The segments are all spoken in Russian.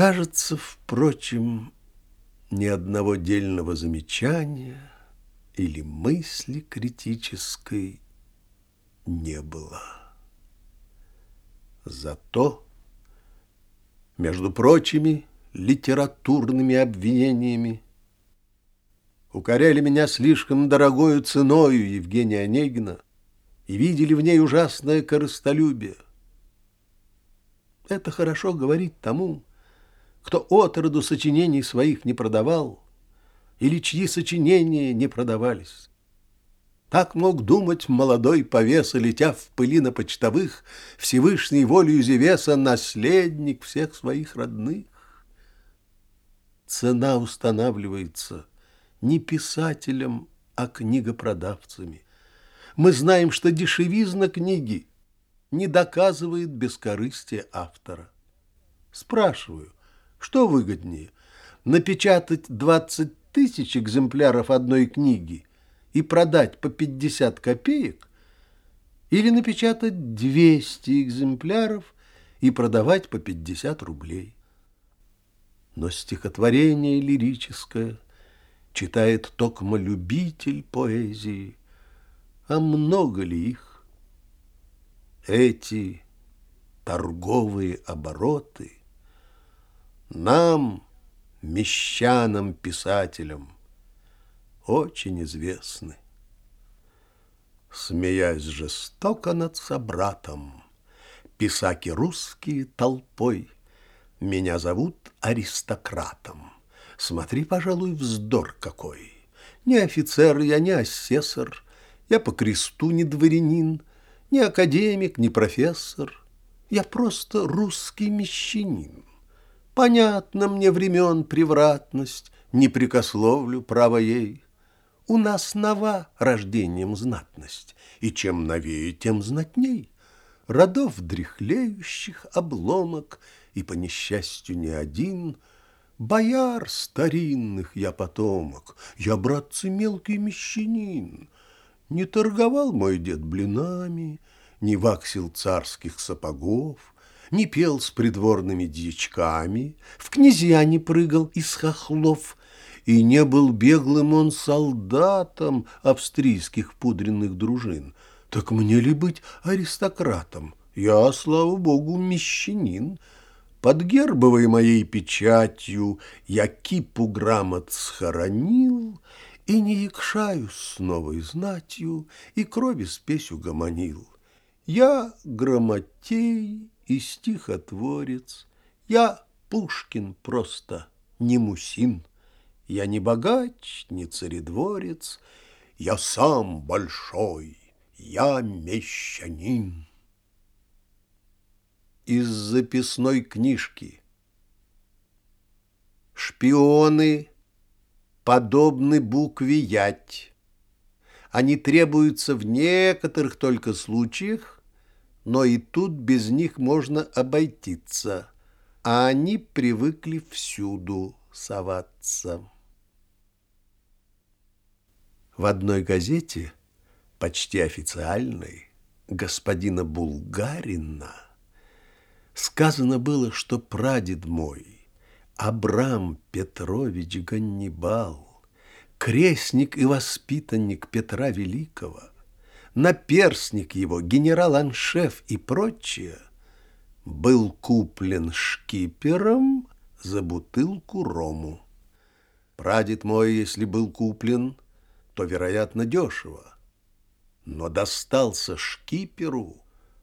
Кажется, впрочем, ни одного дельного замечания или мысли критической не было. Зато, между прочими литературными обвинениями, укоряли меня слишком дорогою ценою Евгения Онегина и видели в ней ужасное корыстолюбие. Это хорошо говорить тому, кто отроду сочинений своих не продавал или чьи сочинения не продавались. Так мог думать молодой повеса, летя в пыли на почтовых, Всевышней волею Зевеса наследник всех своих родных. Цена устанавливается не писателем, а книгопродавцами. Мы знаем, что дешевизна книги не доказывает бескорыстие автора. Спрашиваю, что выгоднее, напечатать 20 тысяч экземпляров одной книги – и продать по 50 копеек, или напечатать 200 экземпляров и продавать по 50 рублей. Но стихотворение лирическое читает токмо любитель поэзии, а много ли их? Эти торговые обороты нам, мещанам-писателям, очень известны. Смеясь жестоко над собратом, Писаки русские толпой Меня зовут аристократом. Смотри, пожалуй, вздор какой. Не офицер я, не асессор, Я по кресту не дворянин, Не академик, не профессор, Я просто русский мещанин. Понятно мне времен превратность, Не прикословлю право ей — у нас нова рождением знатность, И чем новее, тем знатней. Родов дряхлеющих обломок, И, по несчастью, не один, Бояр старинных я потомок, Я, братцы, мелкий мещанин. Не торговал мой дед блинами, Не ваксил царских сапогов, Не пел с придворными дьячками, В князья не прыгал из хохлов, и не был беглым он солдатом австрийских пудренных дружин. Так мне ли быть аристократом? Я, слава богу, мещанин. Под гербовой моей печатью я кипу грамот схоронил и не якшаюсь с новой знатью и крови спесь угомонил. Я грамотей и стихотворец, я Пушкин просто, не мусин. Я не богач, не царедворец, Я сам большой, я мещанин. Из записной книжки Шпионы подобны букве «ять». Они требуются в некоторых только случаях, но и тут без них можно обойтиться, а они привыкли всюду соваться. В одной газете, почти официальной, господина Булгарина, сказано было, что прадед мой, Абрам Петрович Ганнибал, крестник и воспитанник Петра Великого, наперсник его, генерал-аншеф и прочее, был куплен шкипером за бутылку рому. Прадед мой, если был куплен, то, вероятно, дешево. Но достался шкиперу,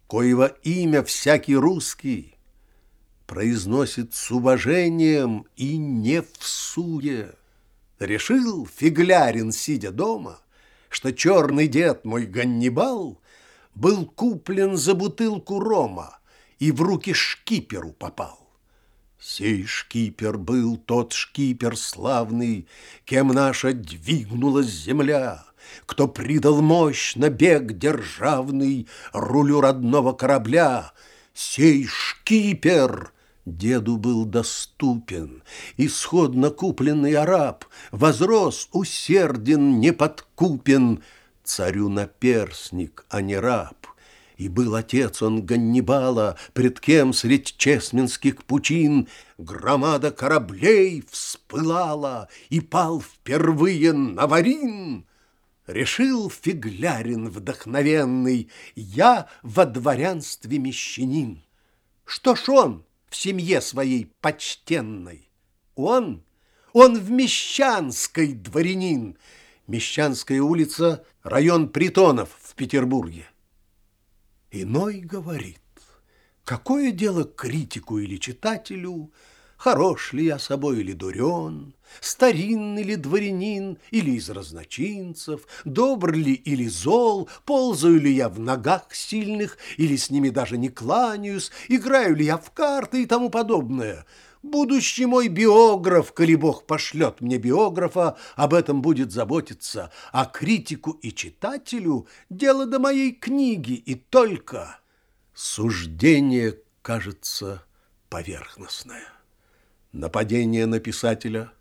коего имя всякий русский произносит с уважением и не в суе. Решил фиглярин, сидя дома, что черный дед мой Ганнибал был куплен за бутылку рома и в руки шкиперу попал. Сей шкипер был тот шкипер славный, Кем наша двигнулась земля, Кто придал мощь на бег державный Рулю родного корабля. Сей шкипер деду был доступен, Исходно купленный араб, Возрос усерден, неподкупен, Царю наперсник, а не раб. И был отец он Ганнибала, пред кем средь чесменских пучин Громада кораблей вспылала, и пал впервые Наварин. Решил фиглярин вдохновенный, я во дворянстве мещанин. Что ж он в семье своей почтенной? Он, он в Мещанской дворянин. Мещанская улица — район притонов в Петербурге. Иной говорит, какое дело критику или читателю, Хорош ли я собой или дурен, Старинный ли дворянин или из разночинцев, Добр ли или зол, ползаю ли я в ногах сильных Или с ними даже не кланяюсь, Играю ли я в карты и тому подобное — Будущий мой биограф, коли Бог пошлет мне биографа, об этом будет заботиться, а критику и читателю дело до моей книги и только. Суждение, кажется, поверхностное. Нападение на писателя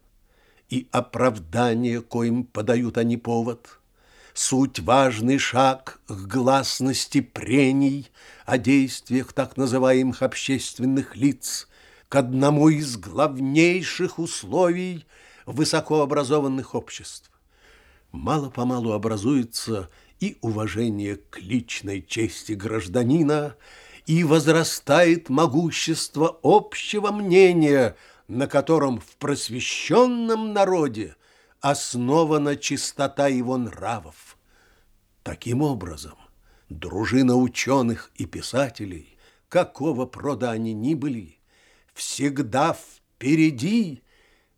и оправдание, коим подают они повод – суть важный шаг к гласности прений о действиях так называемых общественных лиц, к одному из главнейших условий высокообразованных обществ. Мало-помалу образуется и уважение к личной чести гражданина, и возрастает могущество общего мнения, на котором в просвещенном народе основана чистота его нравов. Таким образом, дружина ученых и писателей, какого прода они ни были, всегда впереди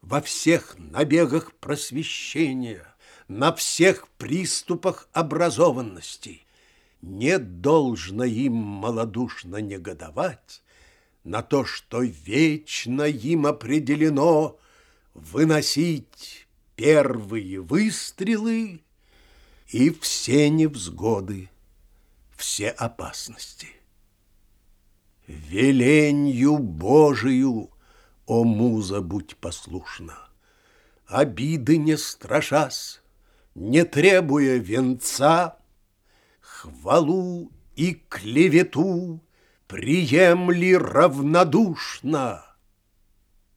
во всех набегах просвещения, на всех приступах образованности. Не должно им малодушно негодовать на то, что вечно им определено выносить первые выстрелы и все невзгоды, все опасности. Веленью Божию, о муза, будь послушна, Обиды не страшась, не требуя венца, Хвалу и клевету приемли равнодушно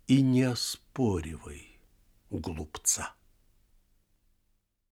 И не оспоривай глупца.